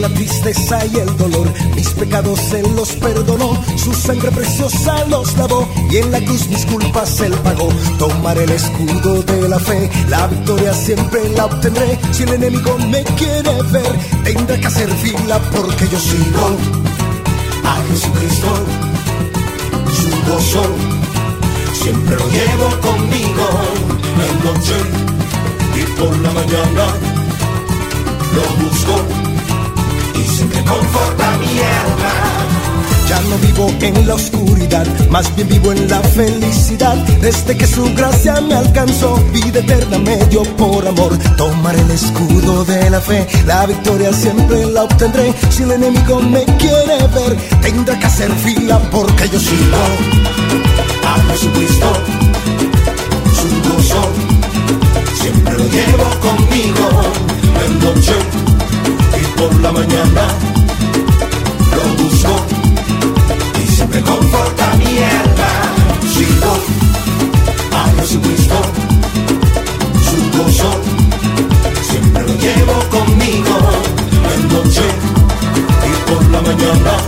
la tristeza y el dolor. Mis pecados Él los perdonó, su sangre preciosa los lavó y en la cruz mis culpas Él pagó. Tomaré el escudo de la fe, la victoria siempre la obtendré. Si el enemigo me quiere ver, tendrá que hacer fila porque yo sigo a Jesucristo, su gozo. Siempre lo llevo conmigo en noche y por la mañana lo busco y siempre conforta mi alma. Ya no vivo en la oscuridad, más bien vivo en la felicidad. Desde que su gracia me alcanzó, vida eterna me dio por amor. Tomaré el escudo de la fe, la victoria siempre la obtendré. Si el enemigo me quiere ver, tendrá que hacer fila porque yo sigo a Jesucristo, su gozo. Siempre lo llevo conmigo en noche mañana. Lo busco y siempre conforta mi alma. Sigo a Jesucristo, su gozo, siempre lo llevo conmigo. En noche y por la mañana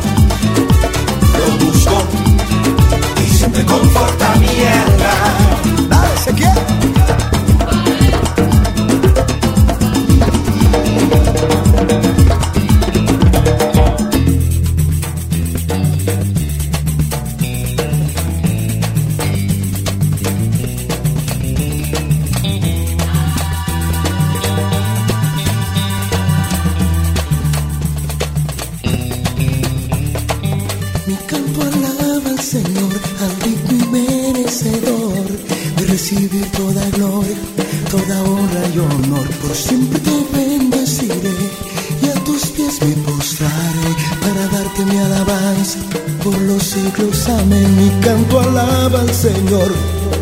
siglos. Amén. Mi canto alaba al Señor,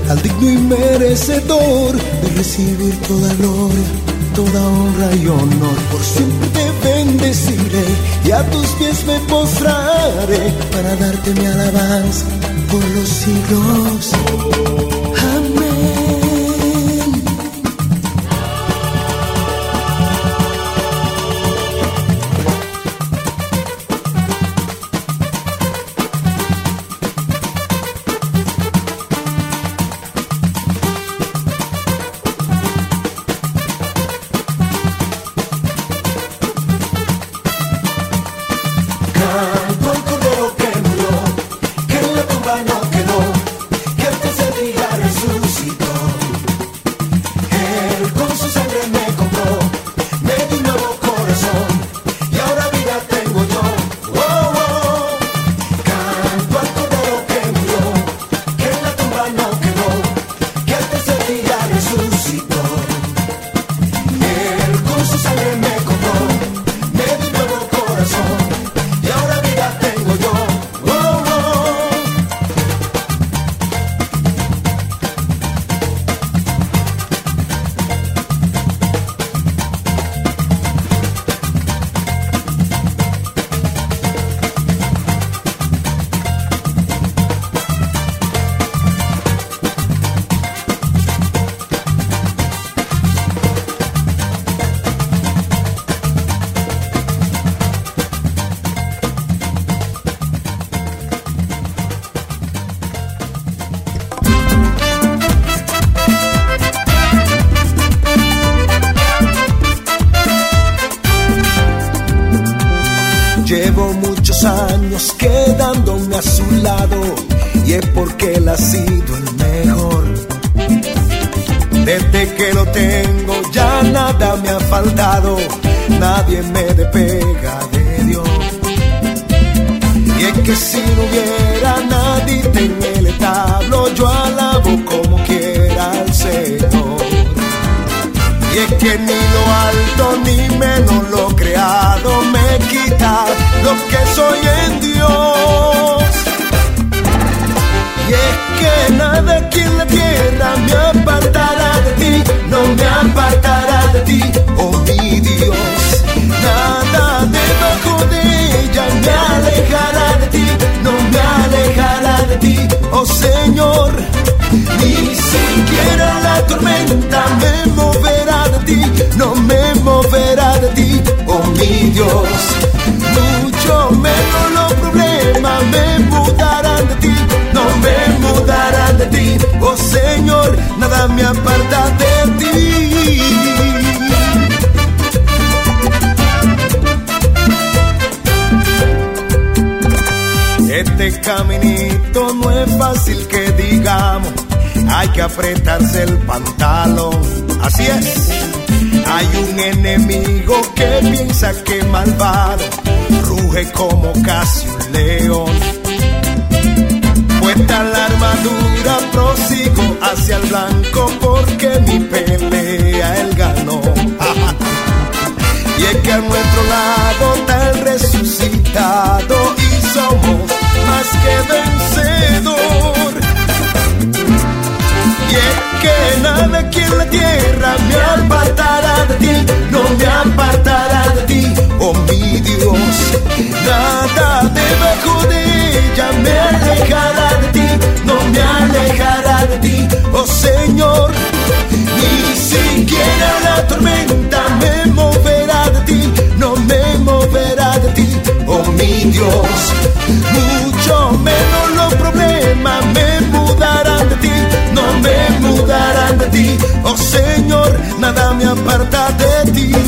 al digno y merecedor De recibir toda gloria, toda honra y honor. Por siempre te bendeciré y a tus pies me postraré. para darte mi alabanza por los siglos. Que si no hubiera nadie en el establo, yo alabo como quiera al Señor. Y es que ni lo alto ni menos lo creado me quita lo que soy en Dios. Y es que nada aquí en la tierra me apartará de ti, no me apartará de ti, Ni siquiera la tormenta me moverá de ti, no me moverá de ti, oh mi Dios. Mucho menos los problemas me mudarán de ti, no me mudarán de ti, oh Señor, nada me aparta de ti. Este caminí que apretarse el pantalón. Así es, hay un enemigo que piensa que malvado, ruge como casi un león Puesta la armadura, prosigo hacia el blanco porque mi pelea él ganó. y es que a nuestro lado está el resucitado y somos más que vencedor. Que nada aquí en la tierra me apartará de ti, no me apartará de ti, oh mi Dios. Nada debajo de ella me alejará me alejará de ti, oh Señor. Ni siquiera la tormenta me moverá de ti, no me moverá de ti, oh mi Dios. Mucho menos los problemas oh Señor. Nada me aparta de ti.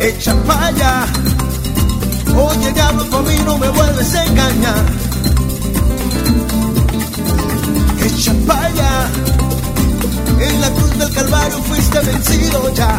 echa para allá. Oye, diablo, tú a mí no me vuelves a engañar. Echa para allá. En la cruz del Calvario fuiste vencido ya.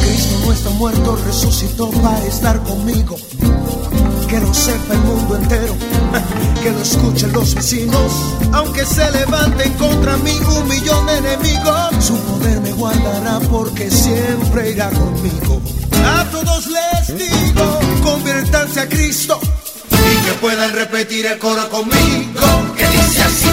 Cristo no está muerto, resucitó para estar conmigo. Que lo sepa el mundo entero, que lo escuchen los vecinos, aunque se levanten contra mí un millón de enemigos, su poder me guardará porque siempre irá conmigo. A todos les digo, conviértanse a Cristo y que puedan repetir el coro conmigo, que dice así,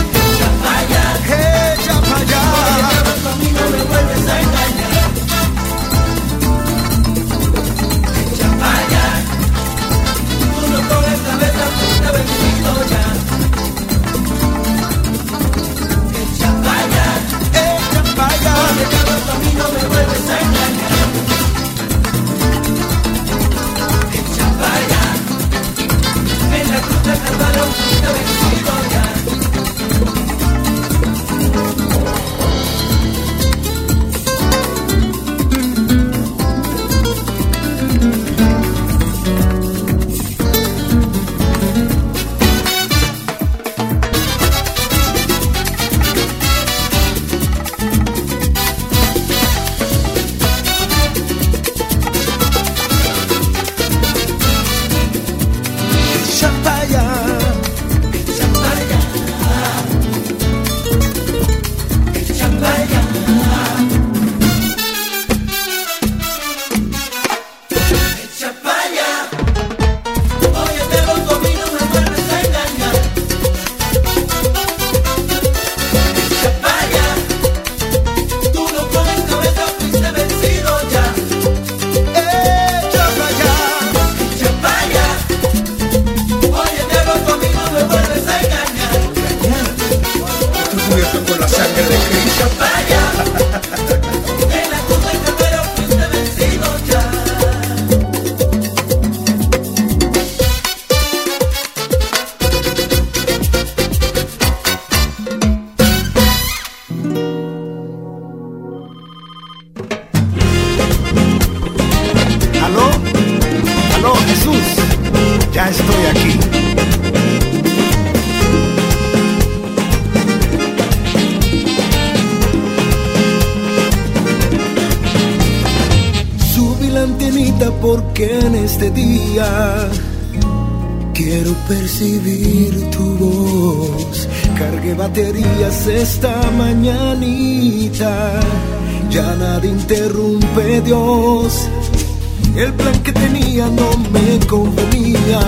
no me convenía.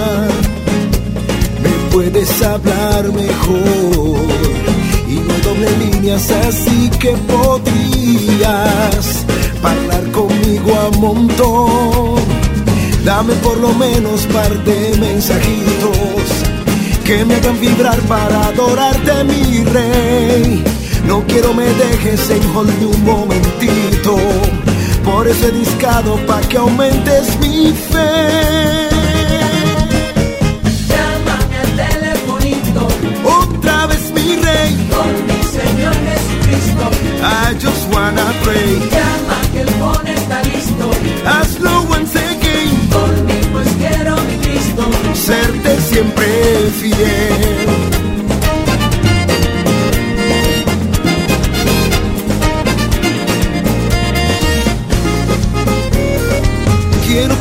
Me puedes hablar mejor y no doble líneas, así que podrías hablar conmigo a montón. Dame por lo menos par de mensajitos que me hagan vibrar para adorarte, mi rey. No quiero me dejes en hold un momentito. Por ese discado pa' que aumentes mi fe. Llámame al telefonito. Otra vez mi rey. Con mi Señor Jesucristo. I just wanna pray. Llama que el phone está listo. Hazlo once again. Conmigo pues quiero mi Cristo. Serte siempre fiel.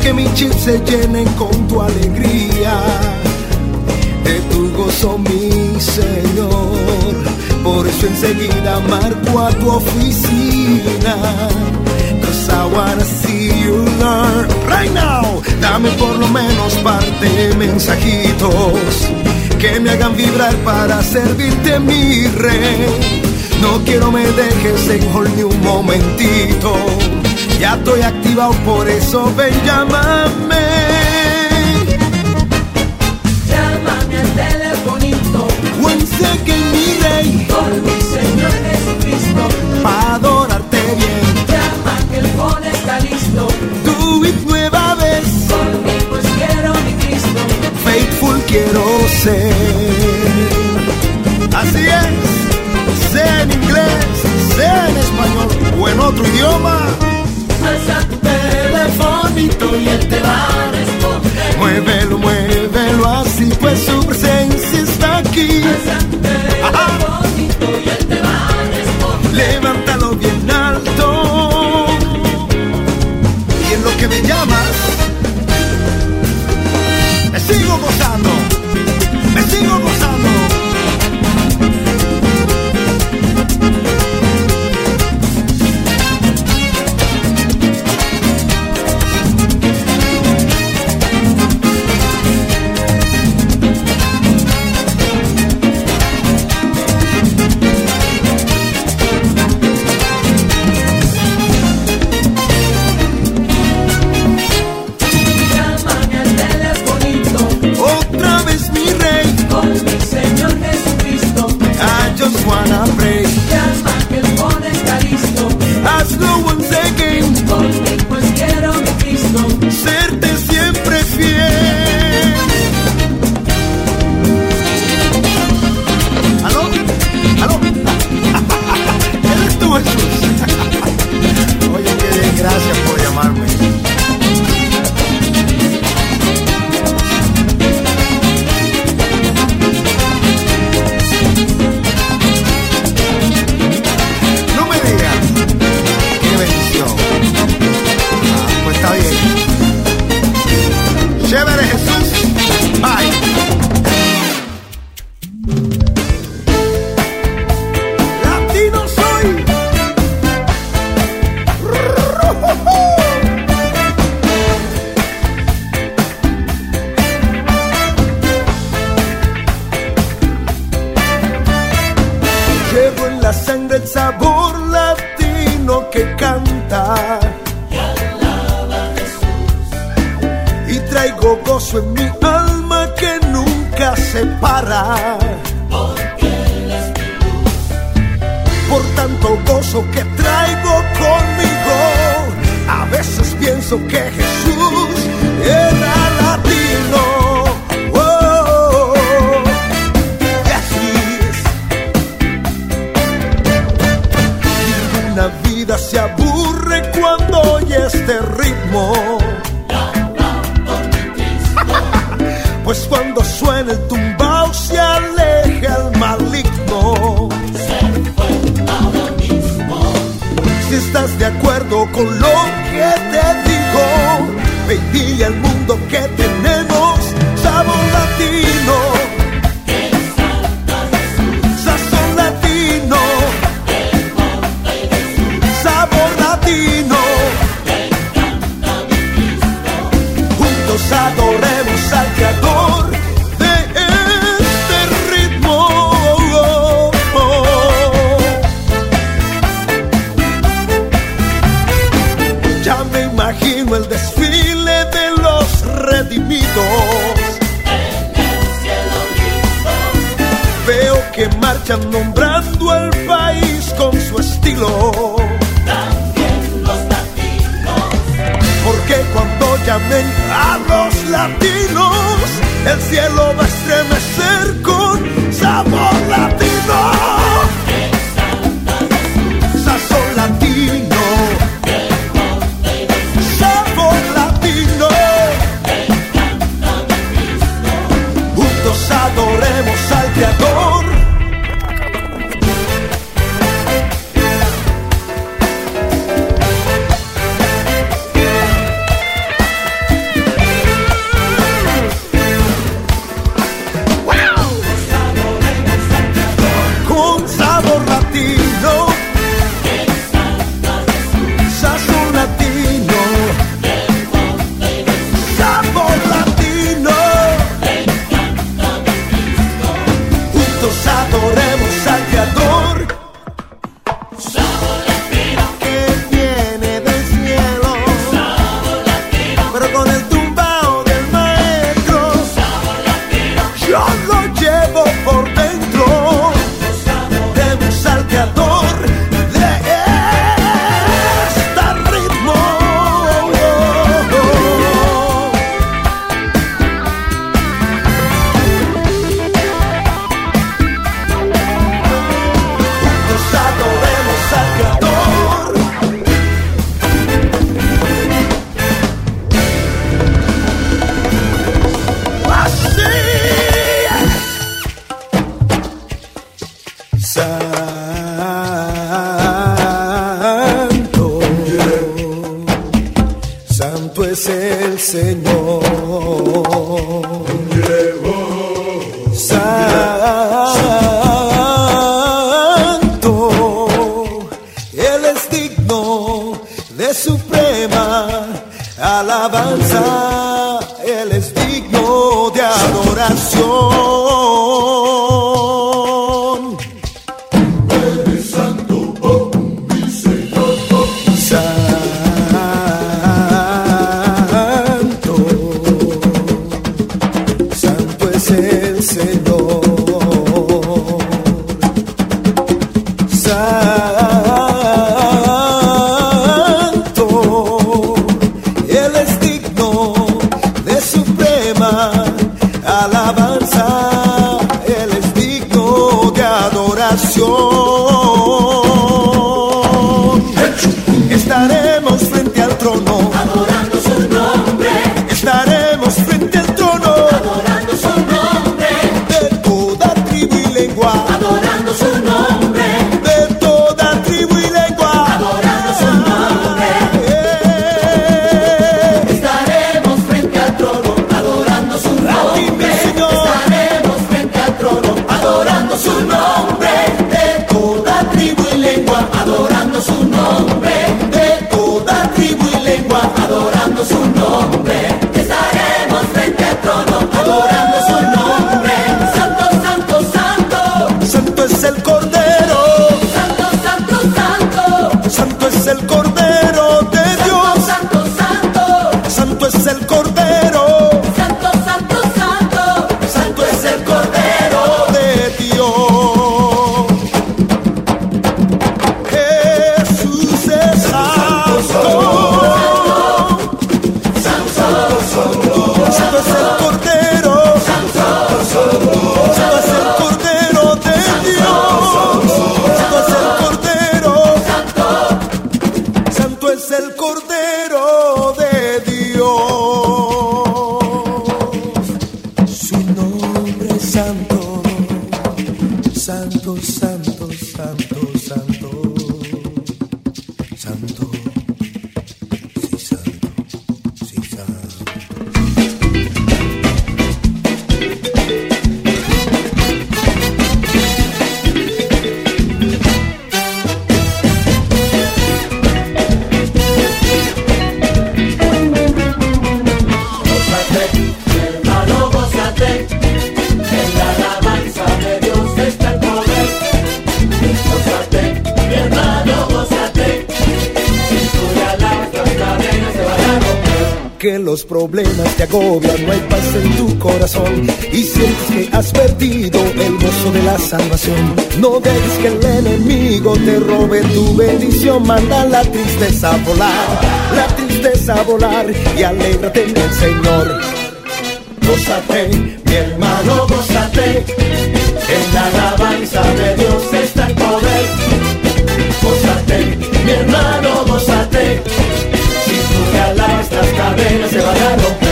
Que mis chips se llenen con tu alegría, de tu gozo, mi Señor. Por eso enseguida marco a tu oficina. Cause I wanna see you learn right now. Dame por lo menos parte mensajitos que me hagan vibrar para servirte, mi rey. No quiero me dejes en ni un momentito. Ya estoy activado, por eso ven, llámame. Sabor latino que canta. Y traigo gozo en mi alma que nunca se para. Por tanto gozo que traigo conmigo, a veces pienso que en tu corazón y sientes que has perdido el gozo de la salvación. No dejes que el enemigo te robe tu bendición, manda la tristeza a volar, la tristeza volar y alégrate en el Señor. Gózate, mi hermano, gózate, en la alabanza de Dios está el poder. Gózate, mi hermano, gózate las cadenas se van a.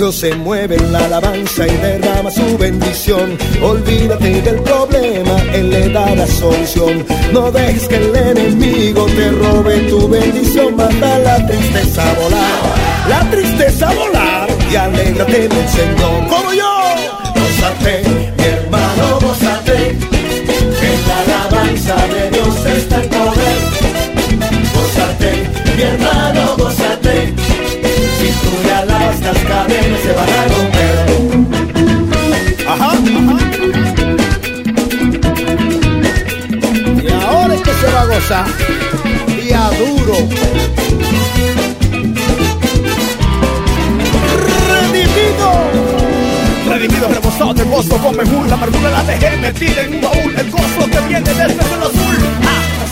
Dios se mueve en la alabanza y derrama su bendición. Olvídate del problema, Él le da la solución. No dejes que el enemigo te robe tu bendición. Manda la tristeza a volar, la tristeza volar y alégrate en el Señor. Como yo, gózate, mi hermano, gózate. En la alabanza de Dios está el poder. Gózate, mi hermano, gózate las cadenas se van a romper. Ajá, Y ahora es que se va a gozar. Y a duro. Redimido. Redimido, rebosado de gozo, con mejor la amargura la dejé metida en un baúl. El gozo que viene cielo azul. Ah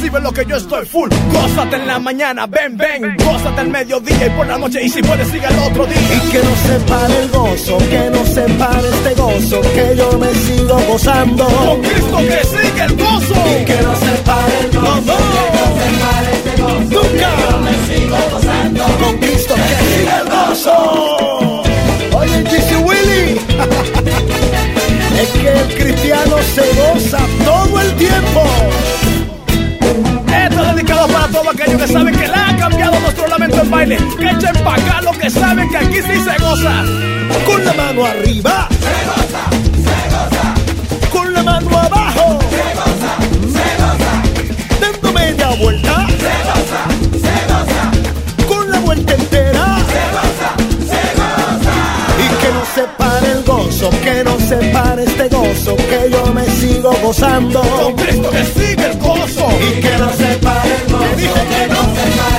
recibe lo que yo estoy full. Gózate en la mañana, ven, ven. Gózate el mediodía y por la noche. Y si puedes, sigue el otro día. Y que no se pare el gozo, que no se pare este gozo, que yo me sigo gozando. Con Cristo que sigue el gozo. Y que no se pare el gozo, que no se pare este gozo. Nunca. Que yo me sigo gozando. Con Cristo que sigue el gozo. Oye, GC Willy. es que el cristiano se goza todo el tiempo. Para todos aquellos que saben que le ha cambiado nuestro lamento en baile. Que echen pa' acá lo que saben que aquí sí se goza. Con la mano arriba. Se goza, se goza. Con la mano abajo. Se goza, se goza. Dando media vuelta. Se goza, se goza. Con la vuelta entera. Se goza, se goza. Y que no se pare el gozo, que no se pare este gozo, que yo me sigo gozando. Con Cristo que sigue el gozo. Y que no se pare el gozo, que no se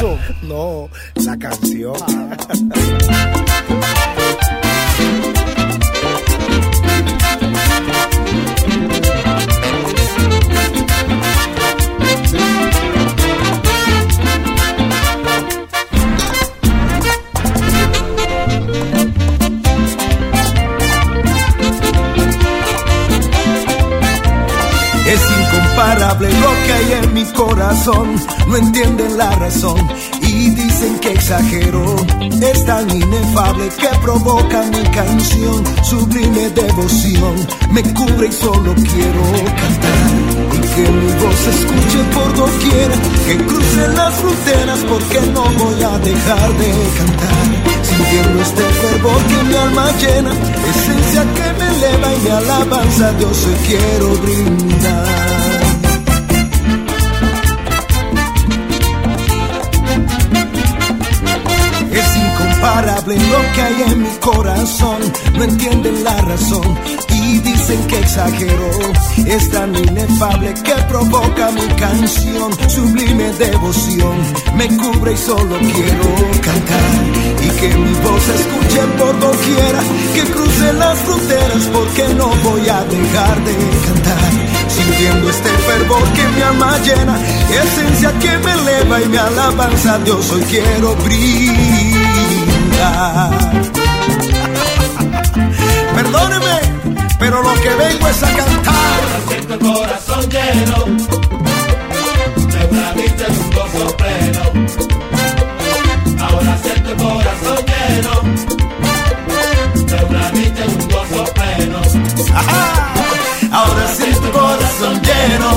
No, la canción. Es incomparable lo que hay en mi corazón, no entienden la razón y dicen que exagero. Es tan inefable que provoca mi canción, sublime devoción, me cubre y solo quiero cantar. Y que mi voz se escuche por doquiera, que cruce las fronteras porque no voy a dejar de cantar. Sintiendo este fervor que mi alma llena, esencia que me eleva y mi alabanza Dios hoy quiero brindar. Incomparable lo que hay en mi corazón, no entienden la razón y dicen que exagero. Es tan inefable que provoca mi canción, sublime devoción, me cubre y solo quiero cantar y que mi voz se escuche por doquiera, que cruce las fronteras porque no voy a dejar de cantar. Sintiendo este fervor que mi alma llena, esencia que me eleva y mi alabanza a Dios hoy quiero Perdóneme, pero lo que vengo es a cantar siento el corazón lleno de una dicha y un gozo pleno. Ahora siento el corazón lleno de una dicha y un gozo pleno. Ahora siento el corazón lleno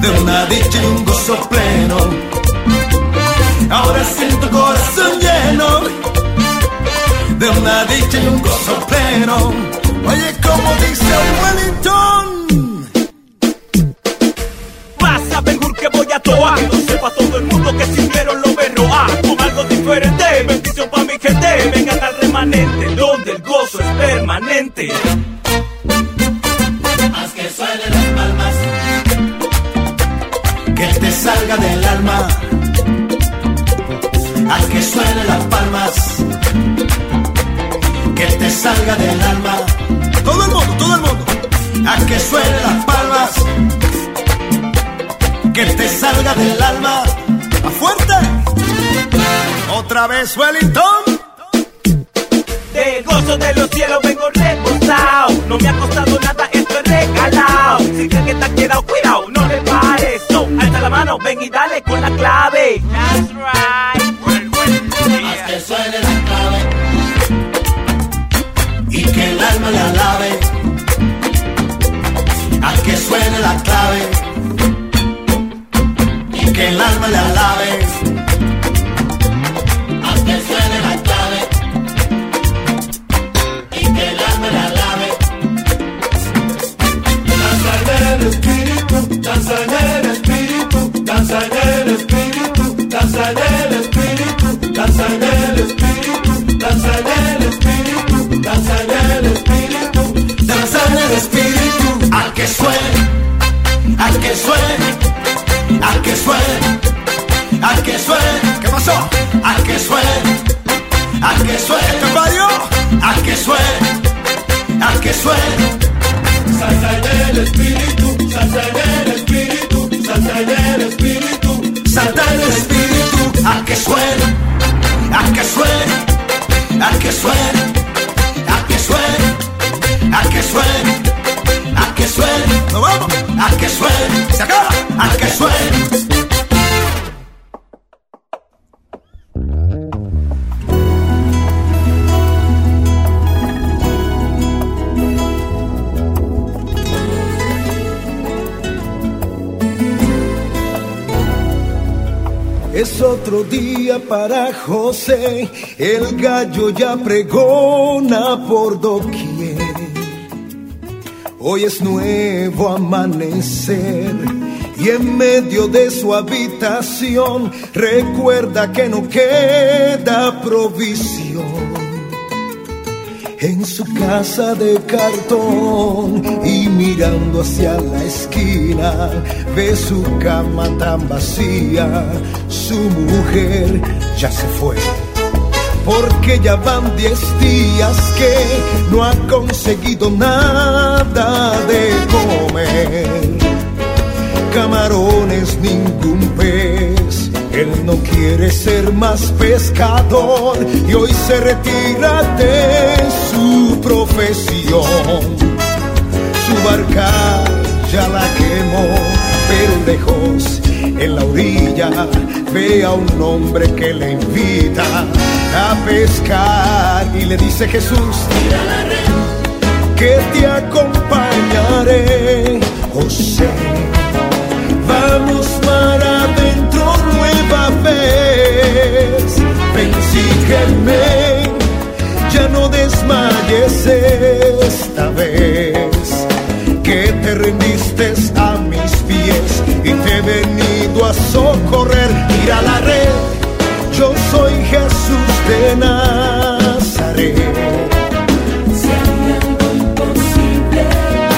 de una dicha y un gozo pleno. Ahora siento corazón de una dicha y un gozo pleno. Oye, como dice que el alma la lave. Haz que suene la clave y que el alma la lave. Danza en el espíritu, danza en el espíritu, danza en el espíritu, danza en el espíritu, danza en el espíritu, danza en el espíritu, danza en el espíritu. Danza el espíritu, al que suene, al que suene, al que suene, al que suene. ¿Qué pasó? Al que suene, al que suene. ¿Qué parió? Al que suene, al que suene. Salsa el espíritu, salsa el espíritu, salsa el espíritu. Salta el espíritu, a que suene, a que suene, a que suene, a que suene, a que suene, a que suene, nos vamos, a que suene, se acaba, a que suene. Es otro día para José, el gallo ya pregona por doquier. Hoy es nuevo amanecer y en medio de su habitación recuerda que no queda provisión en su casa de cartón y mirando hacia la esquina ve su cama tan vacía, su mujer ya se fue. Porque ya van diez días que no ha conseguido nada de comer. Camarones, ningún pez. Él no quiere ser más pescador y hoy se retira de su profesión. Su barca ya la quemó, pero lejos en la orilla ve a un hombre que le invita a pescar y le dice Jesús, que te acompañaré, José. Vamos mar adentro nueva vez, ven sígueme, ya no desmayes esta vez, que te rendiste a mis pies y te venido a socorrer, mira la red, yo soy Jesús de Nazaret.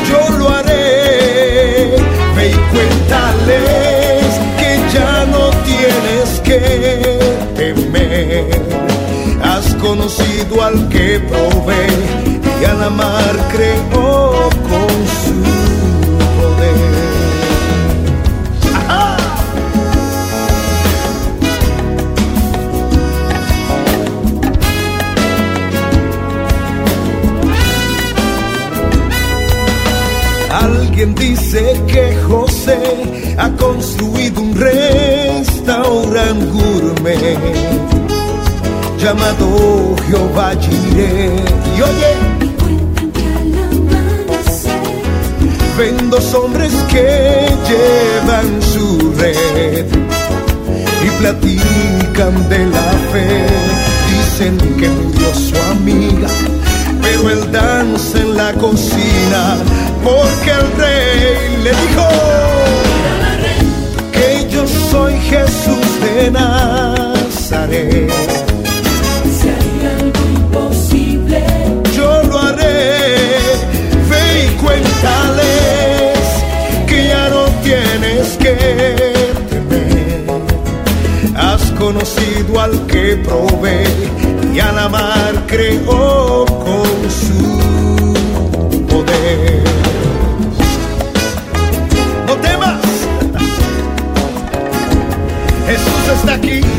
yo lo haré. Ve y cuéntales que ya no tienes que temer. Has conocido al que provee y a la mar creó dice que José ha construido un restaurante gourmet llamado Jehová Jireh. Y oye, ven dos hombres que llevan su red y platican de la fe. Dicen que murió su amiga, pero él danza en la cocina porque el rey le dijo que yo soy Jesús de Nazaret. Si hay algo imposible, Yo lo haré, ve y cuéntales que ya no tienes que temer. Has conocido al que provee y a la mar creó con su Jesús